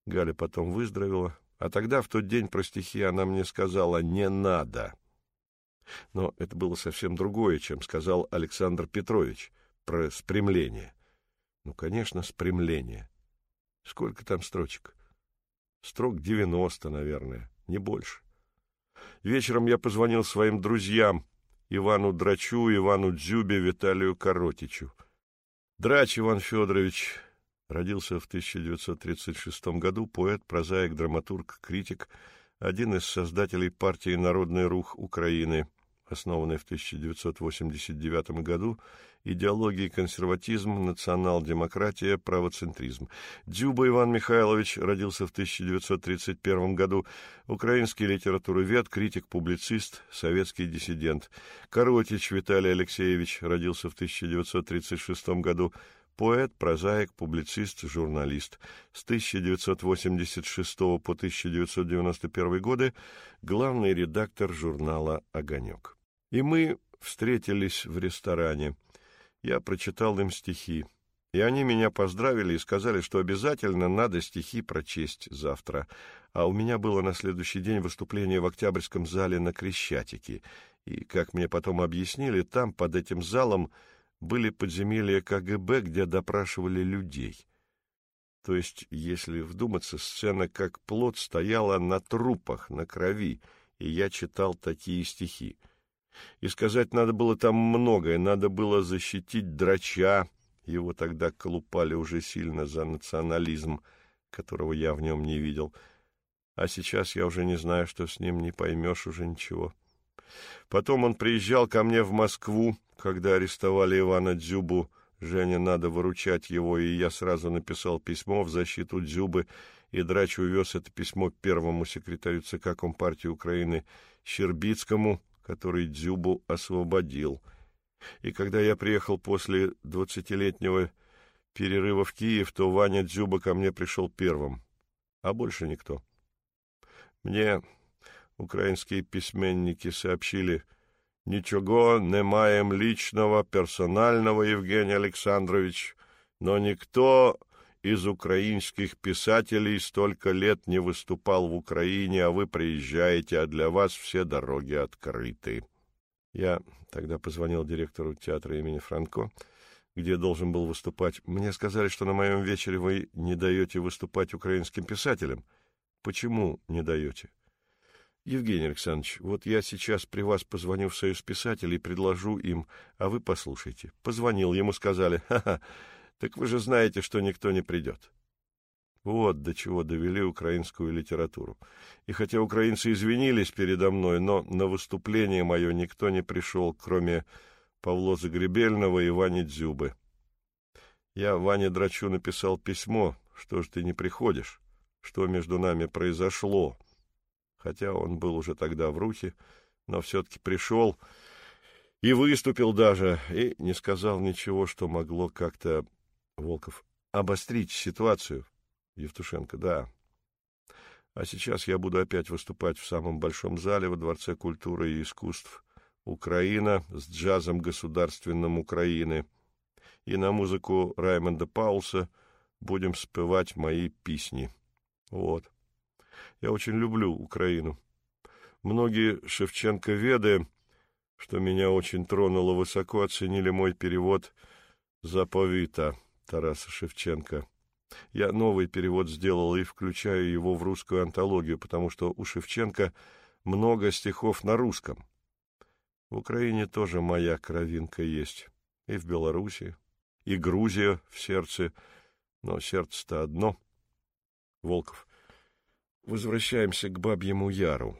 Галя потом выздоровела, а тогда, в тот день про стихи, она мне сказала «не надо». Но это было совсем другое, чем сказал Александр Петрович про спрямление. Ну, конечно, спрямление. Сколько там строчек? Строк девяносто, наверное, не больше. Вечером я позвонил своим друзьям, Ивану Драчу, Ивану Дзюбе, Виталию Коротичу. Драч Иван Федорович родился в 1936 году, поэт, прозаик, драматург, критик, один из создателей партии «Народный рух Украины», основанной в 1989 году, идеологии консерватизм, национал-демократия, правоцентризм. Дзюба Иван Михайлович родился в 1931 году, украинский литературовед, критик, публицист, советский диссидент. Коротич Виталий Алексеевич родился в 1936 году, поэт, прозаик, публицист, журналист. С 1986 по 1991 годы главный редактор журнала «Огонек». И мы встретились в ресторане. Я прочитал им стихи. И они меня поздравили и сказали, что обязательно надо стихи прочесть завтра. А у меня было на следующий день выступление в Октябрьском зале на Крещатике. И, как мне потом объяснили, там, под этим залом, были подземелья КГБ, где допрашивали людей. То есть, если вдуматься, сцена как плод стояла на трупах, на крови, и я читал такие стихи. И сказать надо было там многое, надо было защитить драча, его тогда колупали уже сильно за национализм, которого я в нем не видел. А сейчас я уже не знаю, что с ним не поймешь уже ничего. Потом он приезжал ко мне в Москву, когда арестовали Ивана Дзюбу. Жене надо выручать его, и я сразу написал письмо в защиту Дзюбы, и Драч увез это письмо первому секретарю ЦК Компартии Украины Щербицкому, который Дзюбу освободил. И когда я приехал после двадцатилетнего перерыва в Киев, то Ваня Дзюба ко мне пришел первым, а больше никто. Мне украинские письменники сообщили, «Ничего не маем личного, персонального, Евгений Александрович, но никто из украинских писателей столько лет не выступал в Украине, а вы приезжаете, а для вас все дороги открыты. Я тогда позвонил директору театра имени Франко, где должен был выступать. Мне сказали, что на моем вечере вы не даете выступать украинским писателям. Почему не даете? Евгений Александрович, вот я сейчас при вас позвоню в Союз писателей, предложу им, а вы послушайте. Позвонил, ему сказали, ха-ха, так вы же знаете, что никто не придет. Вот до чего довели украинскую литературу. И хотя украинцы извинились передо мной, но на выступление мое никто не пришел, кроме Павла Загребельного и Вани Дзюбы. Я Ване Драчу написал письмо, что ж ты не приходишь, что между нами произошло. Хотя он был уже тогда в рухе, но все-таки пришел и выступил даже, и не сказал ничего, что могло как-то Волков. Обострить ситуацию. Евтушенко. Да. А сейчас я буду опять выступать в самом большом зале во Дворце культуры и искусств. Украина с джазом государственным Украины. И на музыку Раймонда Паулса будем спевать мои песни. Вот. Я очень люблю Украину. Многие Шевченко-веды что меня очень тронуло, высоко оценили мой перевод «Заповита» Тараса Шевченко. Я новый перевод сделал и включаю его в русскую антологию, потому что у Шевченко много стихов на русском. В Украине тоже моя кровинка есть, и в Белоруссии, и Грузия в сердце, но сердце-то одно. Волков. Возвращаемся к Бабьему Яру.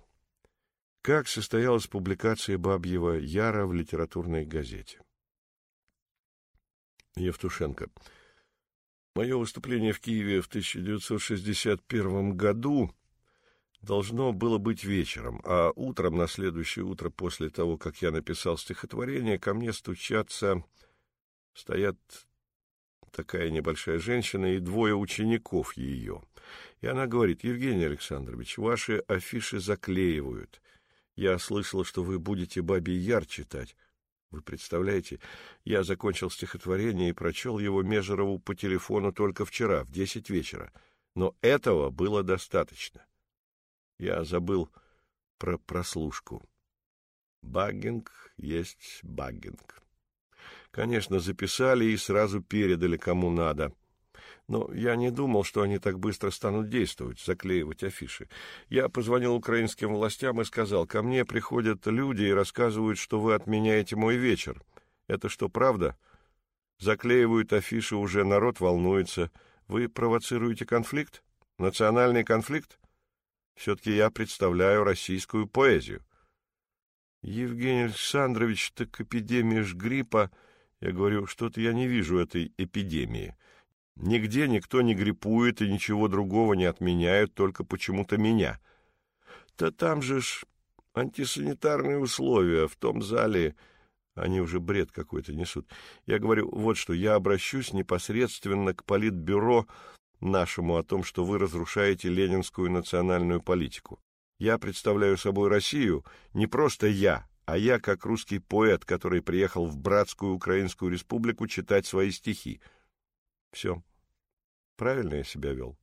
Как состоялась публикация Бабьего Яра в литературной газете? Евтушенко. Мое выступление в Киеве в 1961 году должно было быть вечером, а утром, на следующее утро после того, как я написал стихотворение, ко мне стучатся, стоят такая небольшая женщина и двое учеников ее. И она говорит, Евгений Александрович, ваши афиши заклеивают. Я слышала, что вы будете «Бабий Яр» читать. Вы представляете, я закончил стихотворение и прочел его Межерову по телефону только вчера, в десять вечера. Но этого было достаточно. Я забыл про прослушку. Баггинг есть баггинг. Конечно, записали и сразу передали кому надо — но я не думал, что они так быстро станут действовать, заклеивать афиши. Я позвонил украинским властям и сказал, ко мне приходят люди и рассказывают, что вы отменяете мой вечер. Это что, правда? Заклеивают афиши, уже народ волнуется. Вы провоцируете конфликт? Национальный конфликт? Все-таки я представляю российскую поэзию. Евгений Александрович, так эпидемия ж гриппа... Я говорю, что-то я не вижу этой эпидемии. Нигде никто не гриппует и ничего другого не отменяют, только почему-то меня. Да там же ж антисанитарные условия в том зале... Они уже бред какой-то несут. Я говорю, вот что, я обращусь непосредственно к политбюро нашему о том, что вы разрушаете ленинскую национальную политику. Я представляю собой Россию, не просто я, а я как русский поэт, который приехал в братскую Украинскую республику читать свои стихи. Все. Правильно я себя вел?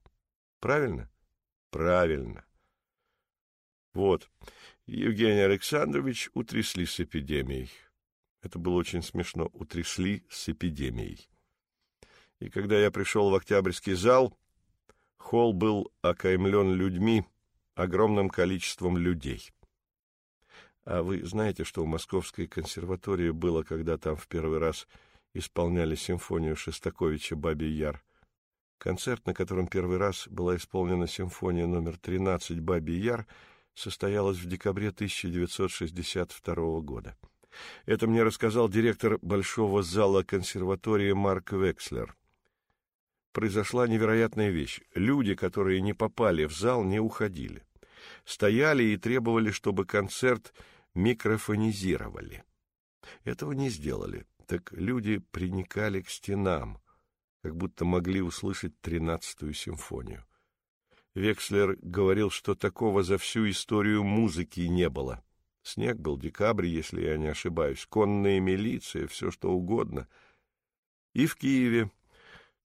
Правильно? Правильно. Вот. Евгений Александрович утрясли с эпидемией. Это было очень смешно. Утрясли с эпидемией. И когда я пришел в Октябрьский зал, холл был окаймлен людьми, огромным количеством людей. А вы знаете, что в Московской консерватории было, когда там в первый раз исполняли симфонию Шостаковича «Бабий Яр»? Концерт, на котором первый раз была исполнена симфония номер 13 «Бабий Яр», состоялась в декабре 1962 года. Это мне рассказал директор Большого зала консерватории Марк Векслер. Произошла невероятная вещь. Люди, которые не попали в зал, не уходили. Стояли и требовали, чтобы концерт микрофонизировали. Этого не сделали. Так люди приникали к стенам, как будто могли услышать тринадцатую симфонию. Векслер говорил, что такого за всю историю музыки не было. Снег был декабрь, если я не ошибаюсь, конная милиция, все что угодно. И в Киеве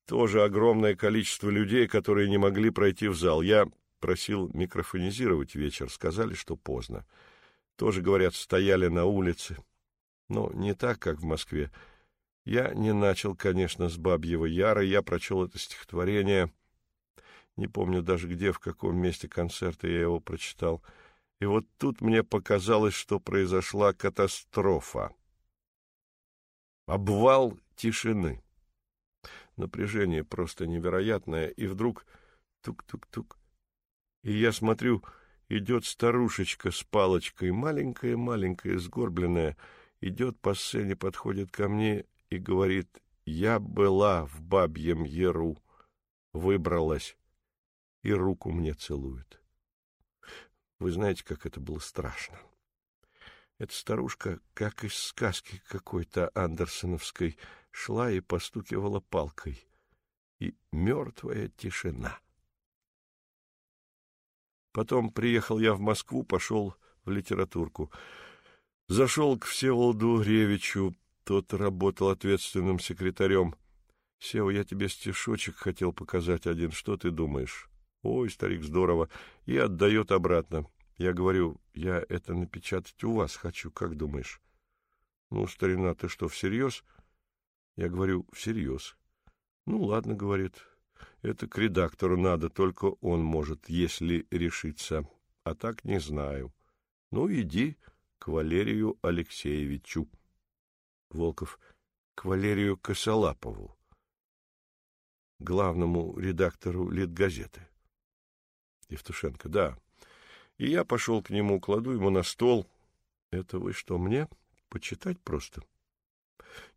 тоже огромное количество людей, которые не могли пройти в зал. Я просил микрофонизировать вечер, сказали, что поздно. Тоже, говорят, стояли на улице. Но не так, как в Москве. Я не начал, конечно, с Бабьего Яра, я прочел это стихотворение, не помню даже где, в каком месте концерта я его прочитал. И вот тут мне показалось, что произошла катастрофа. Обвал тишины. Напряжение просто невероятное, и вдруг тук-тук-тук. И я смотрю, идет старушечка с палочкой, маленькая-маленькая, сгорбленная, идет по сцене, подходит ко мне и говорит, я была в бабьем яру, выбралась, и руку мне целует. Вы знаете, как это было страшно. Эта старушка, как из сказки какой-то андерсоновской, шла и постукивала палкой. И мертвая тишина. Потом приехал я в Москву, пошел в литературку. Зашел к Всеволоду Ревичу, тот работал ответственным секретарем. Сева, я тебе стишочек хотел показать один. Что ты думаешь? Ой, старик, здорово. И отдает обратно. Я говорю, я это напечатать у вас хочу, как думаешь? Ну, старина, ты что, всерьез? Я говорю, всерьез. Ну, ладно, говорит. Это к редактору надо, только он может, если решиться. А так не знаю. Ну, иди к Валерию Алексеевичу. Волков к Валерию Косолапову, главному редактору Литгазеты. Евтушенко, да. И я пошел к нему, кладу ему на стол. Это вы что, мне? Почитать просто?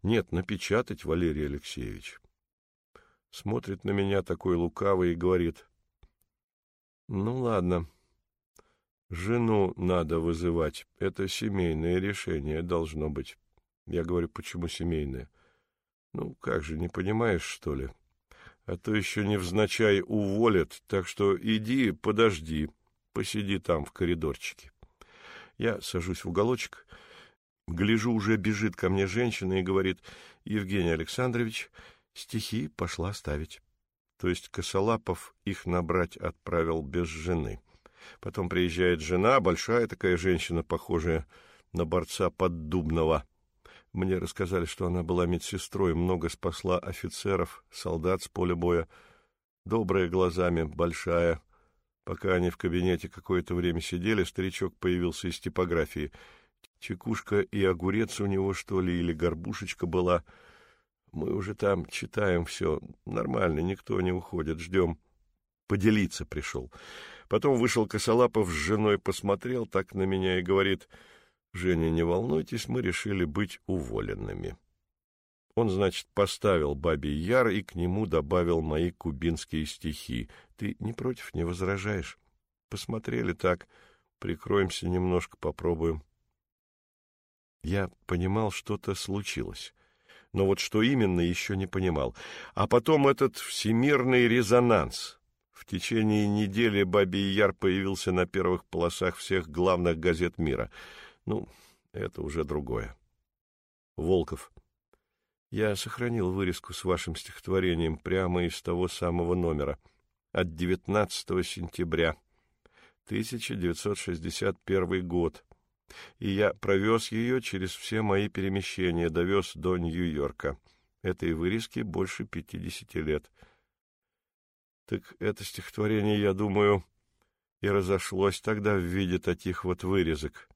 Нет, напечатать, Валерий Алексеевич. Смотрит на меня такой лукавый и говорит. Ну, ладно. Жену надо вызывать. Это семейное решение должно быть. Я говорю, почему семейное? Ну, как же, не понимаешь, что ли? А то еще невзначай уволят, так что иди, подожди, посиди там в коридорчике. Я сажусь в уголочек, гляжу, уже бежит ко мне женщина и говорит, Евгений Александрович, стихи пошла ставить. То есть Косолапов их набрать отправил без жены. Потом приезжает жена, большая такая женщина, похожая на борца поддубного. Мне рассказали, что она была медсестрой, много спасла офицеров, солдат с поля боя. Добрая глазами, большая. Пока они в кабинете какое-то время сидели, старичок появился из типографии. Чекушка и огурец у него, что ли, или горбушечка была. Мы уже там читаем все. Нормально, никто не уходит, ждем. Поделиться пришел. Потом вышел Косолапов с женой, посмотрел так на меня и говорит — Женя, не волнуйтесь, мы решили быть уволенными. Он, значит, поставил Бабий Яр и к нему добавил мои кубинские стихи. Ты не против, не возражаешь? Посмотрели так, прикроемся немножко, попробуем. Я понимал, что-то случилось, но вот что именно, еще не понимал. А потом этот всемирный резонанс. В течение недели Бабий Яр появился на первых полосах всех главных газет мира — ну, это уже другое. Волков. Я сохранил вырезку с вашим стихотворением прямо из того самого номера от 19 сентября 1961 год. И я провез ее через все мои перемещения, довез до Нью-Йорка. Этой вырезке больше пятидесяти лет. Так это стихотворение, я думаю, и разошлось тогда в виде таких вот вырезок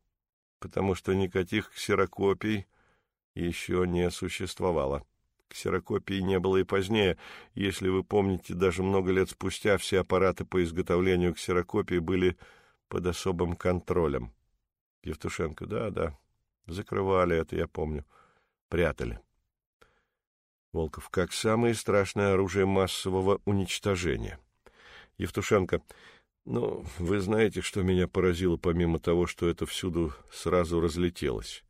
потому что никаких ксерокопий еще не существовало. Ксерокопий не было и позднее. Если вы помните, даже много лет спустя все аппараты по изготовлению ксерокопий были под особым контролем. Евтушенко, да, да, закрывали это, я помню, прятали. Волков, как самое страшное оружие массового уничтожения. Евтушенко, но вы знаете, что меня поразило, помимо того, что это всюду сразу разлетелось.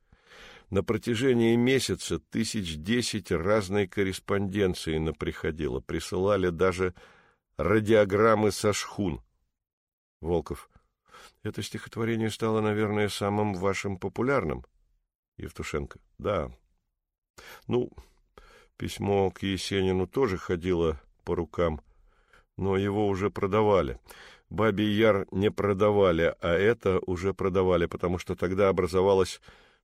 На протяжении месяца тысяч десять разной корреспонденции наприходило, присылали даже радиограммы со шхун. Волков. Это стихотворение стало, наверное, самым вашим популярным? Евтушенко. Да. Ну, письмо к Есенину тоже ходило по рукам, но его уже продавали. Бабий Яр не продавали, а это уже продавали, потому что тогда образовалась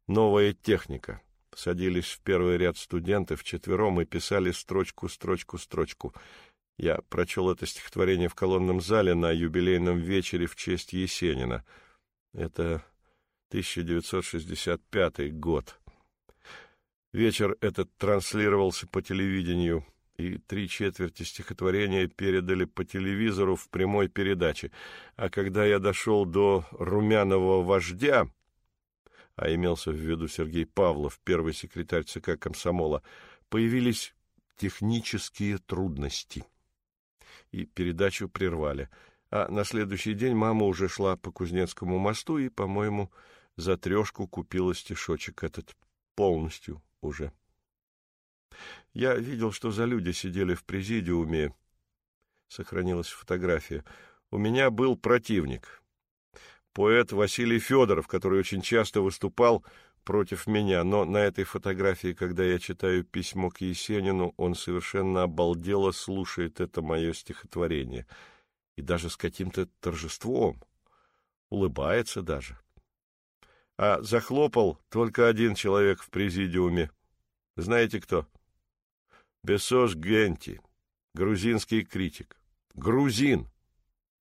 новая техника. Садились в первый ряд студенты вчетвером и писали строчку, строчку, строчку. Я прочел это стихотворение в колонном зале на юбилейном вечере в честь Есенина. Это 1965 год. Вечер этот транслировался по телевидению — и три четверти стихотворения передали по телевизору в прямой передаче. А когда я дошел до «Румяного вождя», а имелся в виду Сергей Павлов, первый секретарь ЦК комсомола, появились технические трудности. И передачу прервали. А на следующий день мама уже шла по Кузнецкому мосту и, по-моему, за трешку купила стишочек этот полностью уже. Я видел, что за люди сидели в президиуме. Сохранилась фотография. У меня был противник. Поэт Василий Федоров, который очень часто выступал против меня, но на этой фотографии, когда я читаю письмо к Есенину, он совершенно обалдело слушает это мое стихотворение. И даже с каким-то торжеством. Улыбается даже. А захлопал только один человек в президиуме. Знаете кто? Бесош Генти, грузинский критик. Грузин!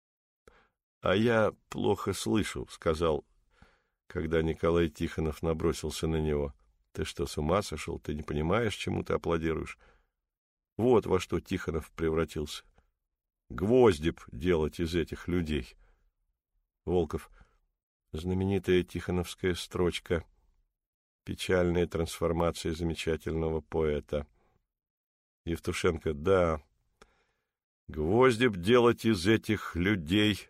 — А я плохо слышу, — сказал, когда Николай Тихонов набросился на него. — Ты что, с ума сошел? Ты не понимаешь, чему ты аплодируешь? Вот во что Тихонов превратился. Гвозди б делать из этих людей. Волков. Знаменитая тихоновская строчка. Печальная трансформация замечательного поэта. Евтушенко. Да, гвозди б делать из этих людей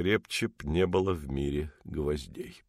крепче б не было в мире гвоздей.